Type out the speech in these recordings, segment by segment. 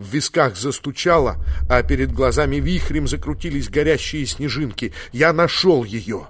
В висках застучало, а перед глазами вихрем закрутились горящие снежинки. Я нашел ее.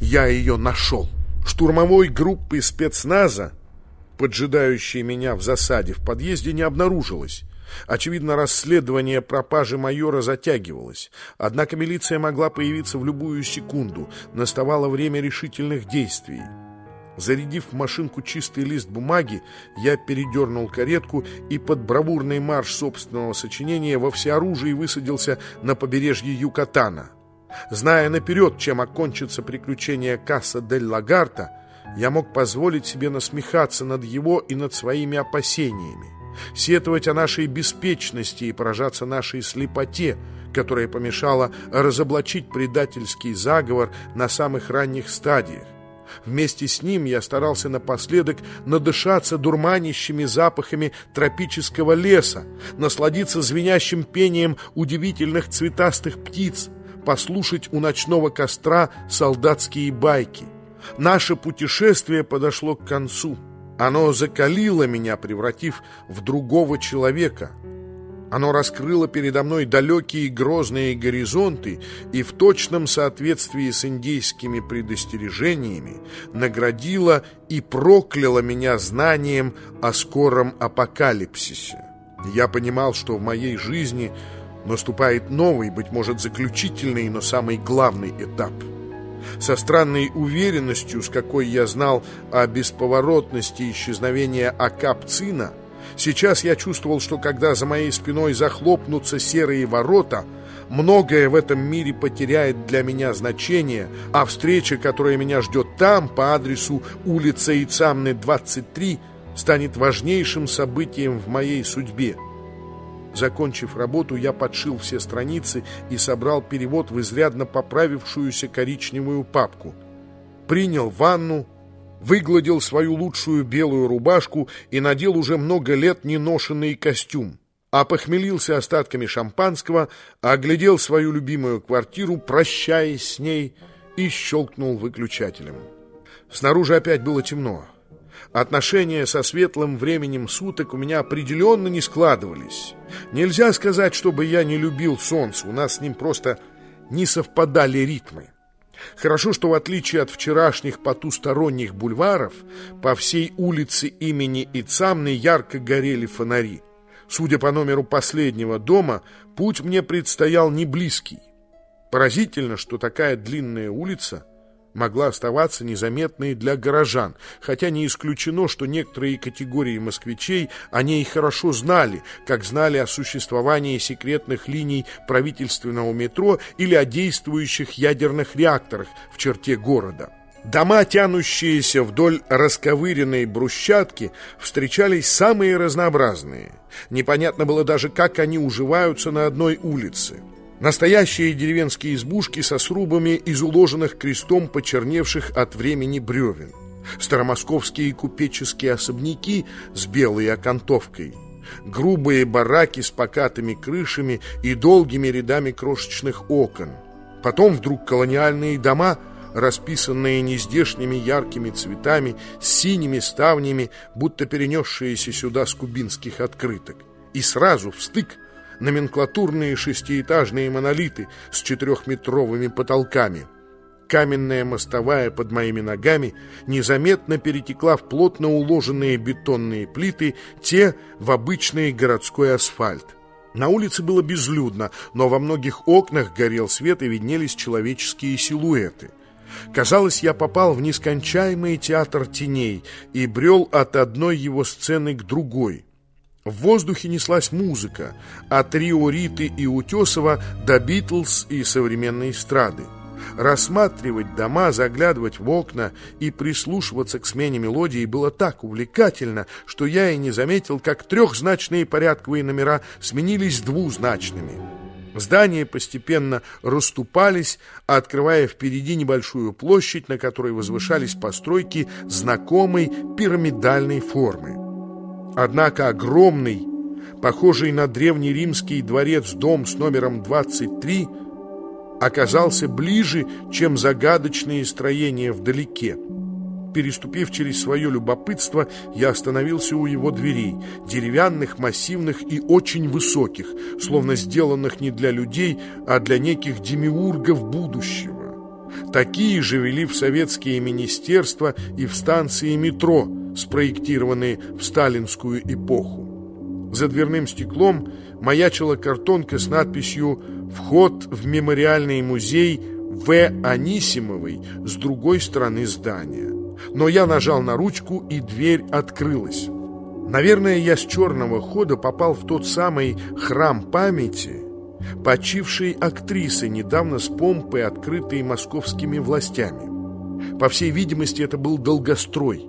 Я ее нашел. Штурмовой группы спецназа, поджидающей меня в засаде, в подъезде не обнаружилось. Очевидно, расследование пропажи майора затягивалось. Однако милиция могла появиться в любую секунду. Наставало время решительных действий. Зарядив в машинку чистый лист бумаги, я передернул каретку и под бравурный марш собственного сочинения во всеоружии высадился на побережье Юкатана. Зная наперед, чем окончится приключение Касса дель Лагарта, я мог позволить себе насмехаться над его и над своими опасениями, сетовать о нашей беспечности и поражаться нашей слепоте, которая помешала разоблачить предательский заговор на самых ранних стадиях. Вместе с ним я старался напоследок надышаться дурманящими запахами тропического леса, насладиться звенящим пением удивительных цветастых птиц, послушать у ночного костра солдатские байки. Наше путешествие подошло к концу. Оно закалило меня, превратив в другого человека — оно раскрыло передо мной далекие грозные горизонты и в точном соответствии с индейскими предостережениями наградило и прокляло меня знанием о скором апокалипсисе. Я понимал, что в моей жизни наступает новый, быть может, заключительный, но самый главный этап. Со странной уверенностью, с какой я знал о бесповоротности исчезновения Акапцина – Сейчас я чувствовал, что когда за моей спиной захлопнутся серые ворота, многое в этом мире потеряет для меня значение, а встреча, которая меня ждет там, по адресу улица Ицамны, 23, станет важнейшим событием в моей судьбе. Закончив работу, я подшил все страницы и собрал перевод в изрядно поправившуюся коричневую папку. Принял ванну, выгладил свою лучшую белую рубашку и надел уже много лет неношенный костюм. А похмелился остатками шампанского, оглядел свою любимую квартиру, прощаясь с ней, и щелкнул выключателем. Снаружи опять было темно. Отношения со светлым временем суток у меня определенно не складывались. Нельзя сказать, чтобы я не любил солнце, у нас с ним просто не совпадали ритмы. Хорошо, что в отличие от вчерашних потусторонних бульваров, по всей улице имени Ицамны ярко горели фонари. Судя по номеру последнего дома, путь мне предстоял не близкий. Поразительно, что такая длинная улица могла оставаться незаметной для горожан, хотя не исключено, что некоторые категории москвичей о ней хорошо знали, как знали о существовании секретных линий правительственного метро или о действующих ядерных реакторах в черте города. Дома, тянущиеся вдоль расковыренной брусчатки, встречались самые разнообразные. Непонятно было даже, как они уживаются на одной улице. Настоящие деревенские избушки со срубами из уложенных крестом почерневших от времени бревен. Старомосковские купеческие особняки с белой окантовкой. Грубые бараки с покатыми крышами и долгими рядами крошечных окон. Потом вдруг колониальные дома, расписанные нездешними яркими цветами, с синими ставнями, будто перенесшиеся сюда с кубинских открыток. И сразу в стык – номенклатурные шестиэтажные монолиты с четырехметровыми потолками. Каменная мостовая под моими ногами незаметно перетекла в плотно уложенные бетонные плиты, те в обычный городской асфальт. На улице было безлюдно, но во многих окнах горел свет и виднелись человеческие силуэты. Казалось, я попал в нескончаемый театр теней и брел от одной его сцены к другой. В воздухе неслась музыка, от Рио Риты и Утесова до Битлз и современной эстрады. Рассматривать дома, заглядывать в окна и прислушиваться к смене мелодии было так увлекательно, что я и не заметил, как трехзначные порядковые номера сменились двузначными. Здания постепенно расступались, открывая впереди небольшую площадь, на которой возвышались постройки знакомой пирамидальной формы. Однако огромный, похожий на древний римский дворец дом с номером 23, оказался ближе, чем загадочные строения вдалеке. Переступив через свое любопытство, я остановился у его дверей, деревянных, массивных и очень высоких, словно сделанных не для людей, а для неких демиургов будущего. Такие же вели в советские министерства и в станции метро, спроектированные в сталинскую эпоху. За дверным стеклом маячила картонка с надписью «Вход в мемориальный музей В. Анисимовой» с другой стороны здания но я нажал на ручку, и дверь открылась. Наверное, я с черного хода попал в тот самый храм памяти почившей актрисы, недавно с помпой, открытой московскими властями. По всей видимости, это был долгострой.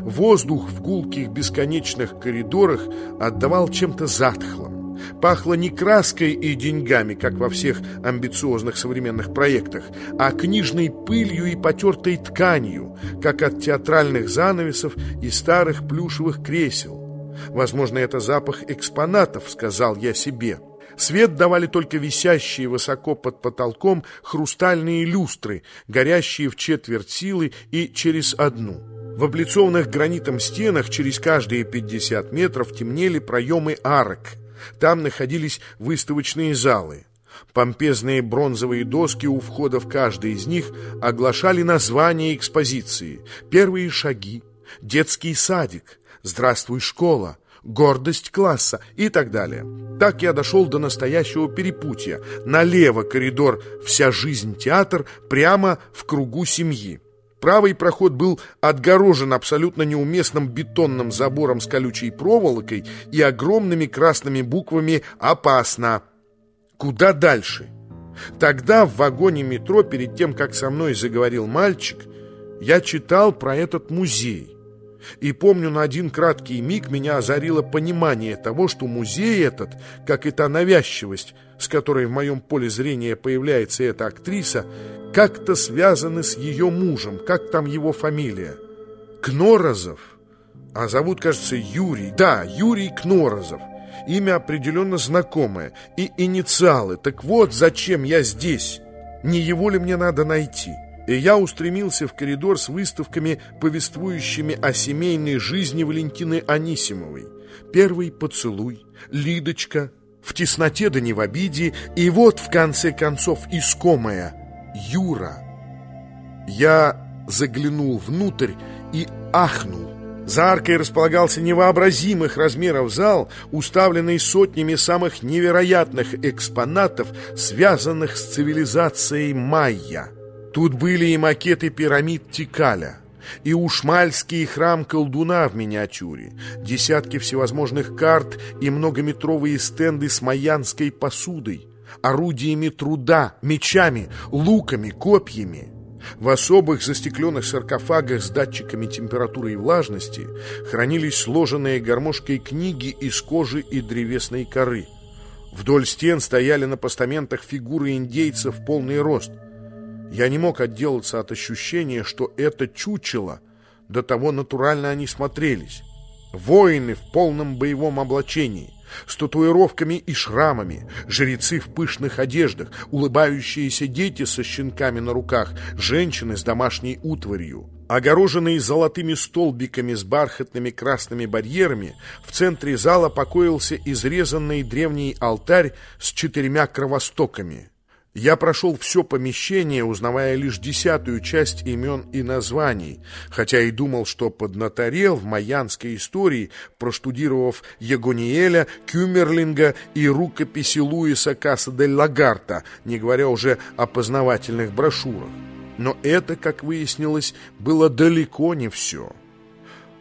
Воздух в гулких бесконечных коридорах отдавал чем-то затхлым. Пахло не краской и деньгами, как во всех амбициозных современных проектах, а книжной пылью и потертой тканью, как от театральных занавесов и старых плюшевых кресел. Возможно, это запах экспонатов, сказал я себе. Свет давали только висящие высоко под потолком хрустальные люстры, горящие в четверть силы и через одну. В облицованных гранитом стенах через каждые 50 метров темнели проемы арок – там находились выставочные залы. Помпезные бронзовые доски у входа в каждый из них оглашали название экспозиции. Первые шаги, детский садик, здравствуй, школа, гордость класса и так далее. Так я дошел до настоящего перепутья. Налево коридор «Вся жизнь театр» прямо в кругу семьи. Правый проход был отгорожен абсолютно неуместным бетонным забором с колючей проволокой и огромными красными буквами «Опасно». Куда дальше? Тогда в вагоне метро, перед тем, как со мной заговорил мальчик, я читал про этот музей. И помню, на один краткий миг меня озарило понимание того, что музей этот, как и та навязчивость, с которой в моем поле зрения появляется эта актриса, как-то связаны с ее мужем, как там его фамилия. Кнорозов. А зовут, кажется, Юрий. Да, Юрий Кнорозов. Имя определенно знакомое. И инициалы. Так вот, зачем я здесь? Не его ли мне надо найти? И я устремился в коридор с выставками, повествующими о семейной жизни Валентины Анисимовой. Первый поцелуй, Лидочка, в тесноте да не в обиде, и вот, в конце концов, искомая Юра. Я заглянул внутрь и ахнул. За аркой располагался невообразимых размеров зал, уставленный сотнями самых невероятных экспонатов, связанных с цивилизацией майя. Тут были и макеты пирамид Тикаля, и ушмальский храм колдуна в миниатюре, десятки всевозможных карт и многометровые стенды с майянской посудой, орудиями труда, мечами, луками, копьями. В особых застекленных саркофагах с датчиками температуры и влажности хранились сложенные гармошкой книги из кожи и древесной коры. Вдоль стен стояли на постаментах фигуры индейцев в полный рост – я не мог отделаться от ощущения, что это чучело, до того натурально они смотрелись. Воины в полном боевом облачении, с татуировками и шрамами, жрецы в пышных одеждах, улыбающиеся дети со щенками на руках, женщины с домашней утварью. Огороженный золотыми столбиками с бархатными красными барьерами, в центре зала покоился изрезанный древний алтарь с четырьмя кровостоками. Я прошел все помещение, узнавая лишь десятую часть имен и названий, хотя и думал, что поднаторел в майянской истории, проштудировав Ягониэля, Кюмерлинга и рукописи Луиса Касса дель Лагарта, не говоря уже о познавательных брошюрах. Но это, как выяснилось, было далеко не все.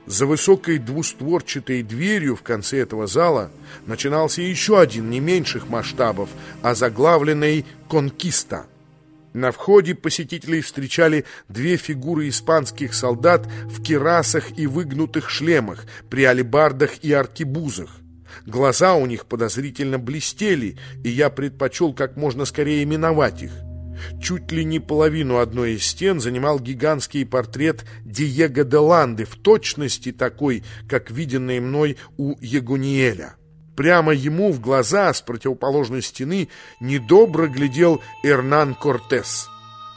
За высокой двустворчатой дверью в конце этого зала начинался еще один не меньших масштабов, озаглавленный «Конкиста». На входе посетителей встречали две фигуры испанских солдат в кирасах и выгнутых шлемах, при алебардах и аркебузах. Глаза у них подозрительно блестели, и я предпочел как можно скорее миновать их. Чуть ли не половину одной из стен занимал гигантский портрет Диего де Ланды, в точности такой, как виденный мной у Ягуниэля. Прямо ему в глаза с противоположной стены недобро глядел Эрнан Кортес.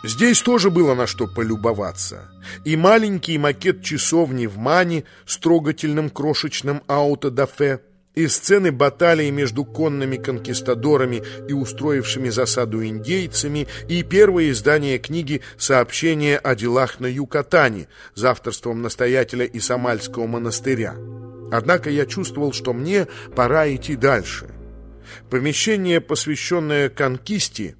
Здесь тоже было на что полюбоваться. И маленький макет часовни в Мане с трогательным крошечным аутодафе, и сцены баталии между конными конкистадорами и устроившими засаду индейцами, и первое издание книги «Сообщение о делах на Юкатане» за авторством настоятеля Исамальского монастыря. Однако я чувствовал, что мне пора идти дальше. Помещение, посвященное конкисте,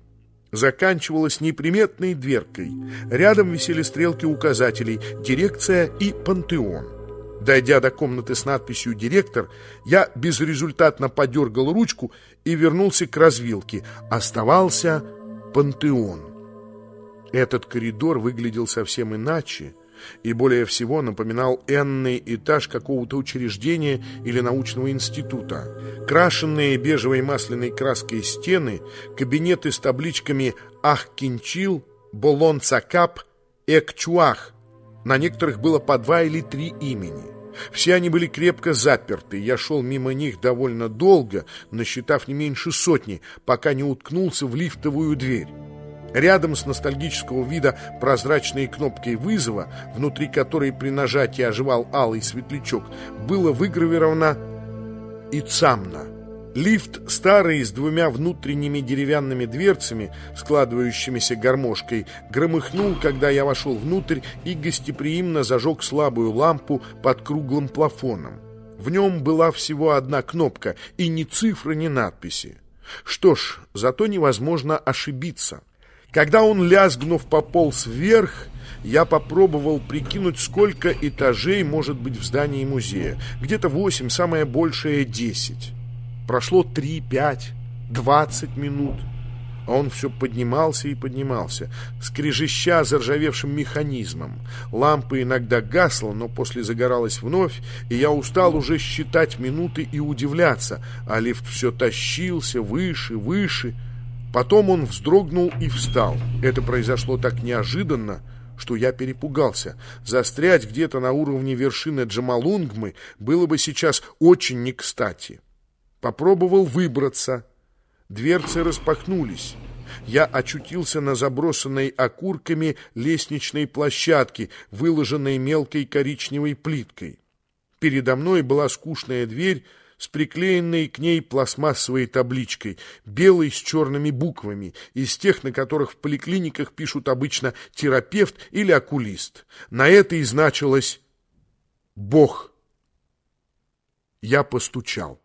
заканчивалось неприметной дверкой. Рядом висели стрелки указателей «Дирекция» и «Пантеон». Дойдя до комнаты с надписью «Директор», я безрезультатно подергал ручку и вернулся к развилке. Оставался «Пантеон». Этот коридор выглядел совсем иначе и более всего напоминал энный этаж какого-то учреждения или научного института. Крашенные бежевой масляной краской стены, кабинеты с табличками «Ах-Кинчил», «Болон-Цакап», «Эк-Чуах». На некоторых было по два или три имени. Все они были крепко заперты. Я шел мимо них довольно долго, насчитав не меньше сотни, пока не уткнулся в лифтовую дверь. Рядом с ностальгического вида прозрачной кнопкой вызова, внутри которой при нажатии оживал алый светлячок, было выгравировано «Ицамна». Лифт, старый, с двумя внутренними деревянными дверцами, складывающимися гармошкой, громыхнул, когда я вошел внутрь и гостеприимно зажег слабую лампу под круглым плафоном. В нем была всего одна кнопка, и ни цифры, ни надписи. Что ж, зато невозможно ошибиться. Когда он, лязгнув, пополз вверх, я попробовал прикинуть, сколько этажей может быть в здании музея. Где-то восемь, самое большее десять. Прошло три, пять, двадцать минут, а он все поднимался и поднимался, скрежеща заржавевшим механизмом. Лампа иногда гасла, но после загоралась вновь, и я устал уже считать минуты и удивляться, а лифт все тащился выше, выше, Потом он вздрогнул и встал. Это произошло так неожиданно, что я перепугался. Застрять где-то на уровне вершины Джамалунгмы было бы сейчас очень не кстати. Попробовал выбраться. Дверцы распахнулись. Я очутился на забросанной окурками лестничной площадке, выложенной мелкой коричневой плиткой. Передо мной была скучная дверь, с приклеенной к ней пластмассовой табличкой, белой с черными буквами, из тех, на которых в поликлиниках пишут обычно терапевт или окулист. На этой значилось «Бог». Я постучал.